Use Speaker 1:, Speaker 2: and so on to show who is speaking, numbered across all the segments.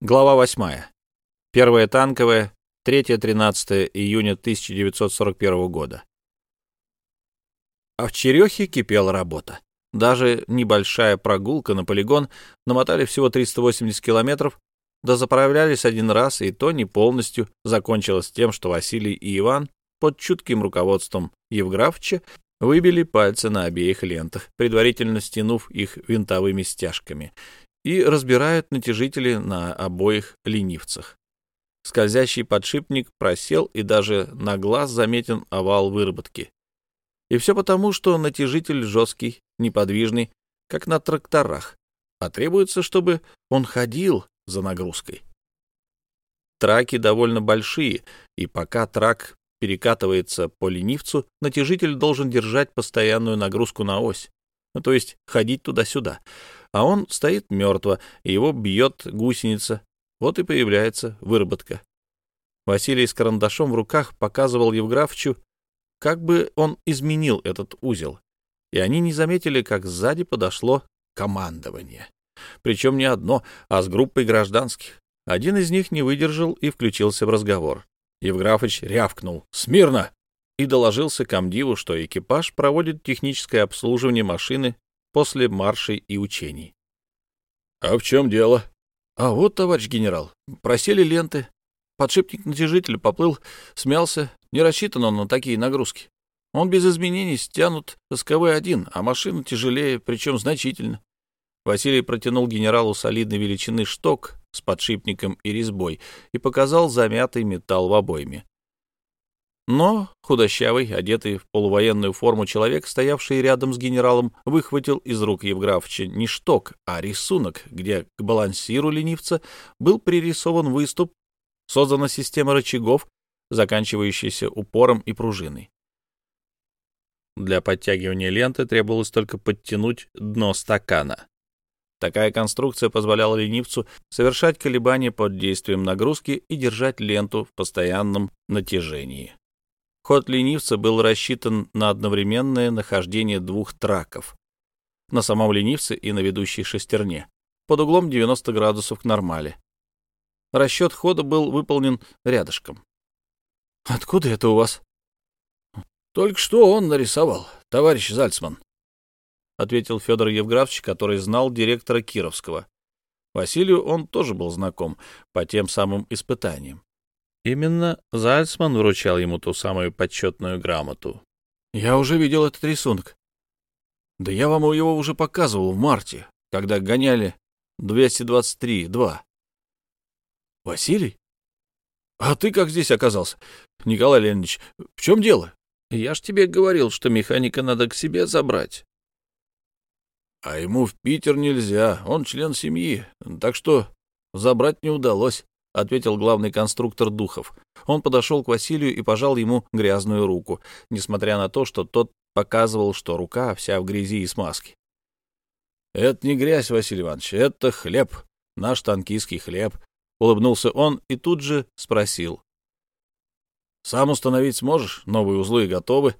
Speaker 1: Глава 8. Первая танковая, 3-13 июня 1941 года. А в Черехе кипела работа. Даже небольшая прогулка на полигон намотали всего 380 километров, да заправлялись один раз, и то не полностью закончилось тем, что Василий и Иван под чутким руководством Евграфовича выбили пальцы на обеих лентах, предварительно стянув их винтовыми стяжками, и разбирают натяжители на обоих ленивцах. Скользящий подшипник просел, и даже на глаз заметен овал выработки. И все потому, что натяжитель жесткий, неподвижный, как на тракторах, а требуется, чтобы он ходил за нагрузкой. Траки довольно большие, и пока трак перекатывается по ленивцу, натяжитель должен держать постоянную нагрузку на ось, ну, то есть ходить туда-сюда а он стоит мертво, и его бьет гусеница. Вот и появляется выработка. Василий с карандашом в руках показывал Евграфовичу, как бы он изменил этот узел, и они не заметили, как сзади подошло командование. Причем не одно, а с группой гражданских. Один из них не выдержал и включился в разговор. Евграфович рявкнул «Смирно!» и доложился комдиву, что экипаж проводит техническое обслуживание машины после маршей и учений. — А в чем дело? — А вот, товарищ генерал, просели ленты. Подшипник натяжителя поплыл, смялся. Не рассчитан он на такие нагрузки. Он без изменений стянут с КВ-1, а машина тяжелее, причем значительно. Василий протянул генералу солидной величины шток с подшипником и резьбой и показал замятый металл в обойме. Но худощавый, одетый в полувоенную форму человек, стоявший рядом с генералом, выхватил из рук Евграфовича не шток, а рисунок, где к балансиру ленивца был пририсован выступ, создана система рычагов, заканчивающаяся упором и пружиной. Для подтягивания ленты требовалось только подтянуть дно стакана. Такая конструкция позволяла ленивцу совершать колебания под действием нагрузки и держать ленту в постоянном натяжении. Ход ленивца был рассчитан на одновременное нахождение двух траков. На самом ленивце и на ведущей шестерне, под углом 90 градусов к нормали. Расчет хода был выполнен рядышком. — Откуда это у вас? — Только что он нарисовал, товарищ Зальцман, — ответил Федор Евграфович, который знал директора Кировского. Василию он тоже был знаком по тем самым испытаниям. Именно Зальцман вручал ему ту самую почетную грамоту. «Я уже видел этот рисунок. Да я вам его уже показывал в марте, когда гоняли 223-2. Василий? А ты как здесь оказался? Николай Леонидович, в чем дело? Я ж тебе говорил, что механика надо к себе забрать. А ему в Питер нельзя, он член семьи, так что забрать не удалось. — ответил главный конструктор Духов. Он подошел к Василию и пожал ему грязную руку, несмотря на то, что тот показывал, что рука вся в грязи и смазке. — Это не грязь, Василий Иванович, это хлеб, наш танкистский хлеб, — улыбнулся он и тут же спросил. — Сам установить сможешь? Новые узлы готовы.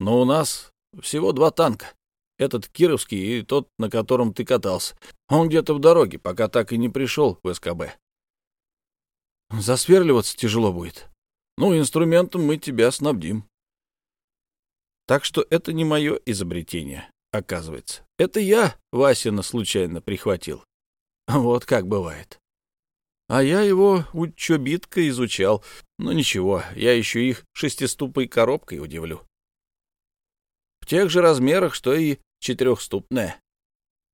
Speaker 1: Но у нас всего два танка. Этот Кировский и тот, на котором ты катался. Он где-то в дороге, пока так и не пришел в СКБ. Засверливаться тяжело будет. Ну, инструментом мы тебя снабдим. Так что это не мое изобретение, оказывается. Это я Васина случайно прихватил. Вот как бывает. А я его учебитко изучал. Но ничего, я еще их шестиступой коробкой удивлю. В тех же размерах, что и четырехступная.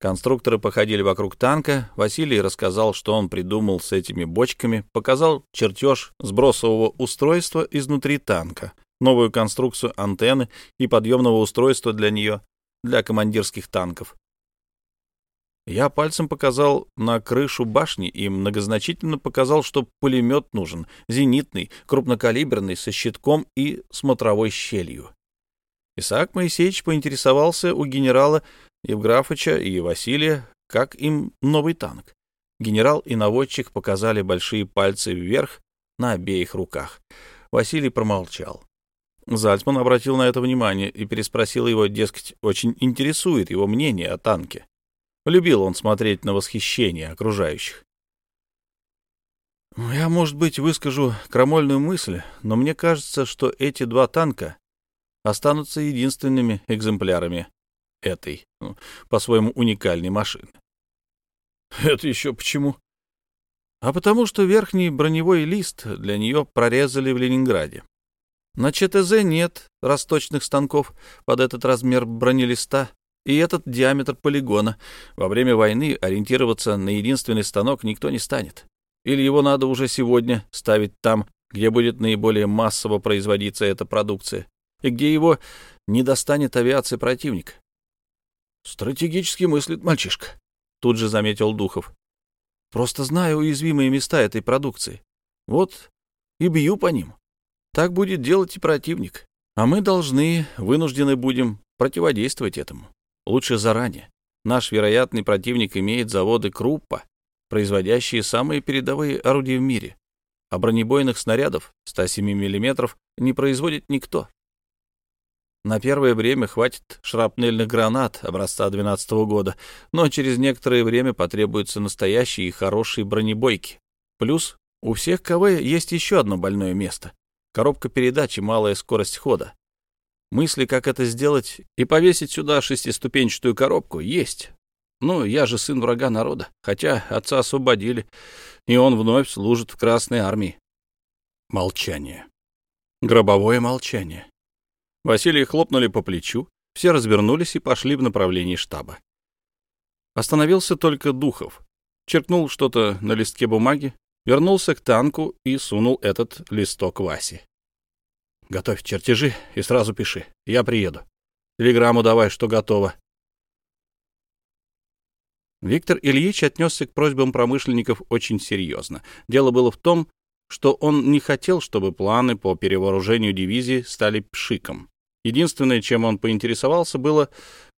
Speaker 1: Конструкторы походили вокруг танка. Василий рассказал, что он придумал с этими бочками, показал чертеж сбросового устройства изнутри танка, новую конструкцию антенны и подъемного устройства для нее, для командирских танков. Я пальцем показал на крышу башни и многозначительно показал, что пулемет нужен, зенитный, крупнокалиберный, со щитком и смотровой щелью. Исаак Моисеевич поинтересовался у генерала, Евграфыча и Василия, как им новый танк. Генерал и наводчик показали большие пальцы вверх на обеих руках. Василий промолчал. Зальцман обратил на это внимание и переспросил его, дескать, очень интересует его мнение о танке. Любил он смотреть на восхищение окружающих. Я, может быть, выскажу крамольную мысль, но мне кажется, что эти два танка останутся единственными экземплярами этой, ну, по-своему, уникальной машины. Это еще почему? А потому что верхний броневой лист для нее прорезали в Ленинграде. На ЧТЗ нет расточных станков под этот размер бронелиста и этот диаметр полигона. Во время войны ориентироваться на единственный станок никто не станет. Или его надо уже сегодня ставить там, где будет наиболее массово производиться эта продукция, и где его не достанет авиация противника. Стратегически мыслит мальчишка, тут же заметил Духов. Просто знаю уязвимые места этой продукции. Вот и бью по ним. Так будет делать и противник. А мы должны, вынуждены будем противодействовать этому. Лучше заранее. Наш вероятный противник имеет заводы Круппа, производящие самые передовые орудия в мире, а бронебойных снарядов 107 мм не производит никто. На первое время хватит шрапнельных гранат образца 12 -го года, но через некоторое время потребуются настоящие и хорошие бронебойки. Плюс у всех КВ есть еще одно больное место — коробка передач и малая скорость хода. Мысли, как это сделать и повесить сюда шестиступенчатую коробку, есть. Ну, я же сын врага народа, хотя отца освободили, и он вновь служит в Красной армии. Молчание. Гробовое молчание. Василия хлопнули по плечу, все развернулись и пошли в направлении штаба. Остановился только Духов. Черкнул что-то на листке бумаги, вернулся к танку и сунул этот листок Васе. «Готовь чертежи и сразу пиши. Я приеду. Телеграмму давай, что готово. Виктор Ильич отнесся к просьбам промышленников очень серьезно. Дело было в том, что он не хотел, чтобы планы по перевооружению дивизии стали пшиком. Единственное, чем он поинтересовался, было,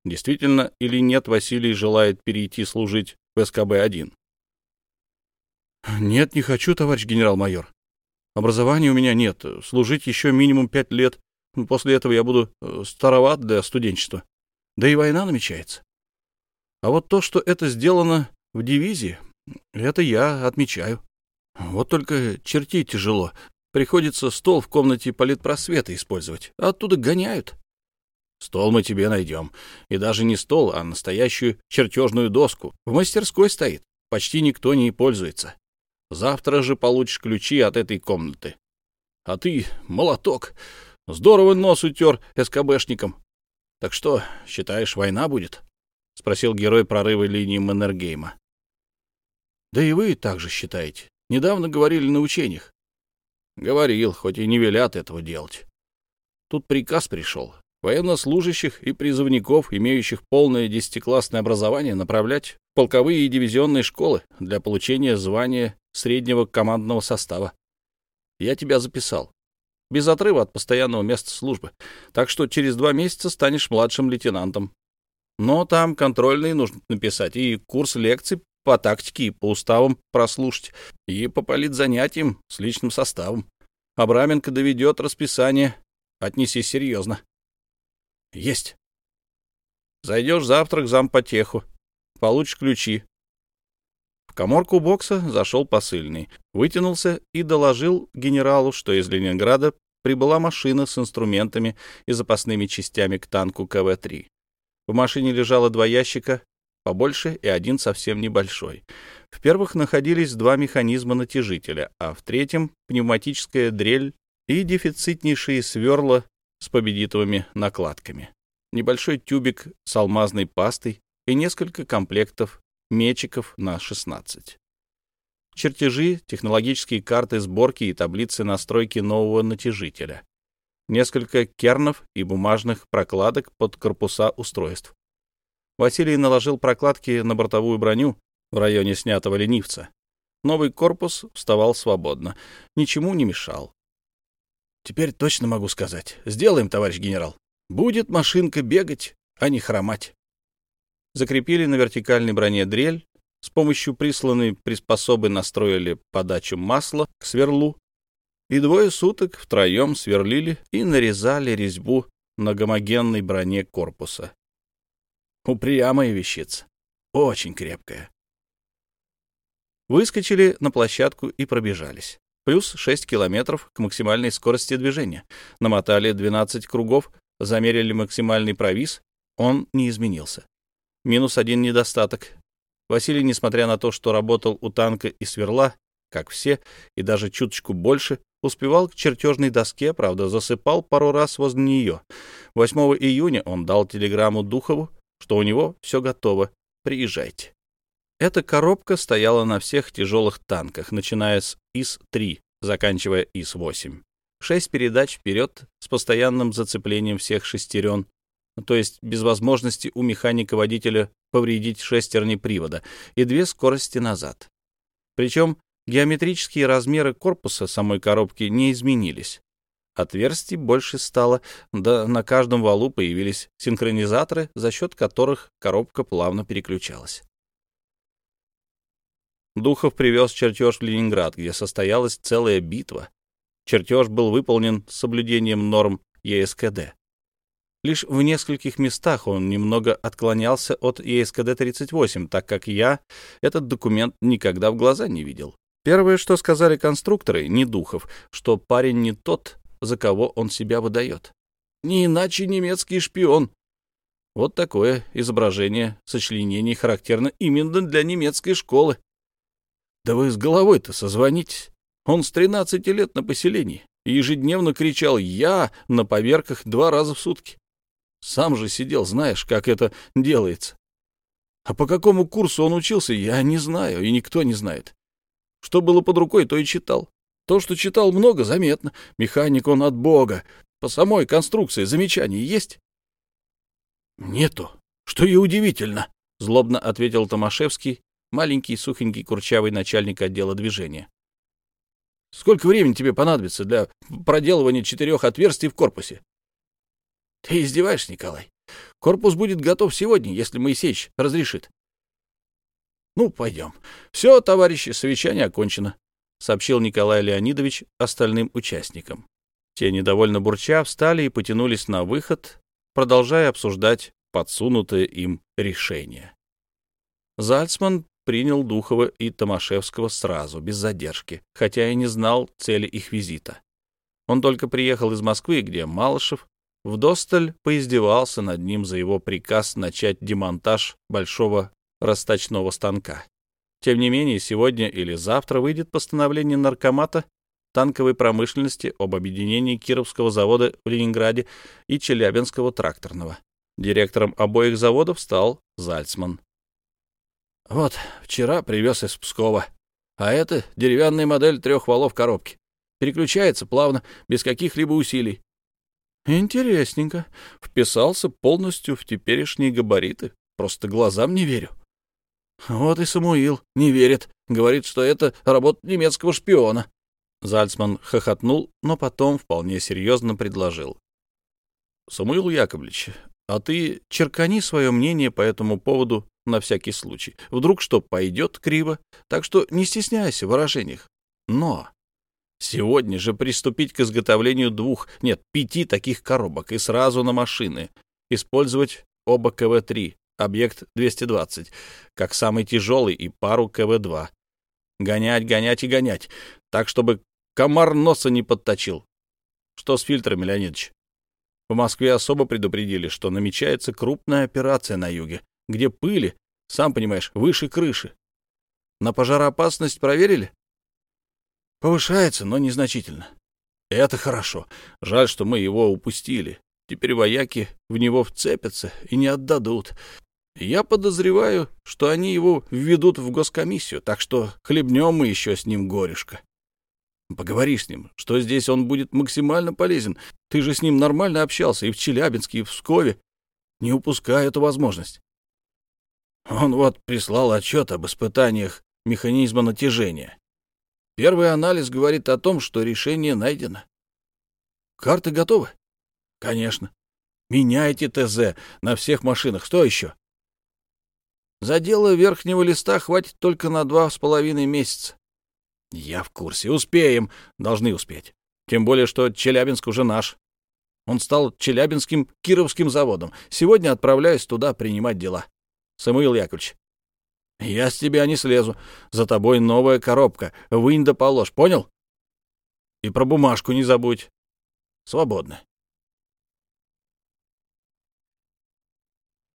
Speaker 1: действительно или нет Василий желает перейти служить в СКБ-1. «Нет, не хочу, товарищ генерал-майор. Образования у меня нет. Служить еще минимум пять лет. После этого я буду э, староват для студенчества. Да и война намечается. А вот то, что это сделано в дивизии, это я отмечаю. Вот только чертить тяжело. Приходится стол в комнате политпросвета использовать. Оттуда гоняют. Стол мы тебе найдем. И даже не стол, а настоящую чертежную доску. В мастерской стоит. Почти никто не пользуется. Завтра же получишь ключи от этой комнаты. А ты молоток. Здорово нос утер СКБшником. Так что, считаешь, война будет? — спросил герой прорыва линии Маннергейма. — Да и вы так же считаете. Недавно говорили на учениях. — Говорил, хоть и не велят этого делать. Тут приказ пришел. Военнослужащих и призывников, имеющих полное десятиклассное образование, направлять в полковые и дивизионные школы для получения звания среднего командного состава. Я тебя записал. Без отрыва от постоянного места службы. Так что через два месяца станешь младшим лейтенантом. Но там контрольные нужно написать и курс лекций по тактике и по уставам прослушать, и по политзанятиям с личным составом. Абраменко доведет расписание. Отнеси серьезно. Есть. Зайдешь завтра к зампотеху. Получишь ключи. В коморку бокса зашел посыльный, вытянулся и доложил генералу, что из Ленинграда прибыла машина с инструментами и запасными частями к танку КВ-3. В машине лежало два ящика, побольше и один совсем небольшой. В первых находились два механизма натяжителя, а в третьем — пневматическая дрель и дефицитнейшие сверла с победитовыми накладками, небольшой тюбик с алмазной пастой и несколько комплектов мечиков на 16. Чертежи, технологические карты сборки и таблицы настройки нового натяжителя несколько кернов и бумажных прокладок под корпуса устройств. Василий наложил прокладки на бортовую броню в районе снятого ленивца. Новый корпус вставал свободно, ничему не мешал. Теперь точно могу сказать. Сделаем, товарищ генерал. Будет машинка бегать, а не хромать. Закрепили на вертикальной броне дрель, с помощью присланной приспособы настроили подачу масла к сверлу и двое суток втроем сверлили и нарезали резьбу на гомогенной броне корпуса. Упрямая вещица, очень крепкая. Выскочили на площадку и пробежались. Плюс 6 километров к максимальной скорости движения. Намотали 12 кругов, замерили максимальный провис. Он не изменился. Минус один недостаток. Василий, несмотря на то, что работал у танка и сверла, как все, и даже чуточку больше, успевал к чертежной доске, правда, засыпал пару раз возле нее. 8 июня он дал телеграмму Духову, что у него все готово, приезжайте. Эта коробка стояла на всех тяжелых танках, начиная с ИС-3, заканчивая ИС-8. Шесть передач вперед с постоянным зацеплением всех шестерен, то есть без возможности у механика-водителя повредить шестерни привода, и две скорости назад. Причем геометрические размеры корпуса самой коробки не изменились. Отверстий больше стало, да на каждом валу появились синхронизаторы, за счет которых коробка плавно переключалась. Духов привез чертеж в Ленинград, где состоялась целая битва. Чертеж был выполнен с соблюдением норм ЕСКД. Лишь в нескольких местах он немного отклонялся от ЕСКД-38, так как я этот документ никогда в глаза не видел. Первое, что сказали конструкторы, не Духов, что парень не тот, за кого он себя выдает. Не иначе немецкий шпион. Вот такое изображение сочленений характерно именно для немецкой школы. Да вы с головой-то созвонитесь. Он с 13 лет на поселении и ежедневно кричал «Я» на поверках два раза в сутки. Сам же сидел, знаешь, как это делается. А по какому курсу он учился, я не знаю, и никто не знает. Что было под рукой, то и читал. То, что читал много, заметно. Механик он от бога. По самой конструкции замечаний есть? Нету. Что и удивительно, — злобно ответил Томашевский, маленький, сухенький, курчавый начальник отдела движения. Сколько времени тебе понадобится для проделывания четырех отверстий в корпусе? Ты издеваешься, Николай? Корпус будет готов сегодня, если Моисеевич разрешит. Ну, пойдем. Все, товарищи, совещание окончено, сообщил Николай Леонидович остальным участникам. Те, недовольно бурча, встали и потянулись на выход, продолжая обсуждать подсунутое им решение. Зальцман принял Духова и Томашевского сразу, без задержки, хотя и не знал цели их визита. Он только приехал из Москвы, где Малышев вдосталь поиздевался над ним за его приказ начать демонтаж большого расточного станка. Тем не менее, сегодня или завтра выйдет постановление наркомата танковой промышленности об объединении Кировского завода в Ленинграде и Челябинского тракторного. Директором обоих заводов стал Зальцман. «Вот, вчера привез из Пскова, а это деревянная модель трех валов коробки. Переключается плавно, без каких-либо усилий. Интересненько. Вписался полностью в теперешние габариты. Просто глазам не верю. Вот и Самуил не верит. Говорит, что это работа немецкого шпиона. Зальцман хохотнул, но потом вполне серьезно предложил. «Самуил Яковлевич, а ты черкани свое мнение по этому поводу на всякий случай. Вдруг что пойдет криво, так что не стесняйся в выражениях. Но Сегодня же приступить к изготовлению двух, нет, пяти таких коробок и сразу на машины. Использовать оба КВ-3, объект 220, как самый тяжелый и пару КВ-2. Гонять, гонять и гонять, так, чтобы комар носа не подточил. Что с фильтрами, Леонидович? В Москве особо предупредили, что намечается крупная операция на юге, где пыли, сам понимаешь, выше крыши. На пожароопасность проверили? Повышается, но незначительно. Это хорошо. Жаль, что мы его упустили. Теперь вояки в него вцепятся и не отдадут. Я подозреваю, что они его введут в госкомиссию, так что хлебнем мы еще с ним горюшка. Поговори с ним, что здесь он будет максимально полезен. Ты же с ним нормально общался и в Челябинске, и в Пскове. Не упускай эту возможность. Он вот прислал отчет об испытаниях механизма натяжения. Первый анализ говорит о том, что решение найдено. Карты готовы? Конечно. Меняйте ТЗ на всех машинах. Что еще? За дело верхнего листа хватит только на два с половиной месяца. Я в курсе. Успеем. Должны успеть. Тем более, что Челябинск уже наш. Он стал Челябинским Кировским заводом. Сегодня отправляюсь туда принимать дела. Самуил Яковлевич, Я с тебя не слезу. За тобой новая коробка. Вынь да положь, понял? И про бумажку не забудь. Свободно.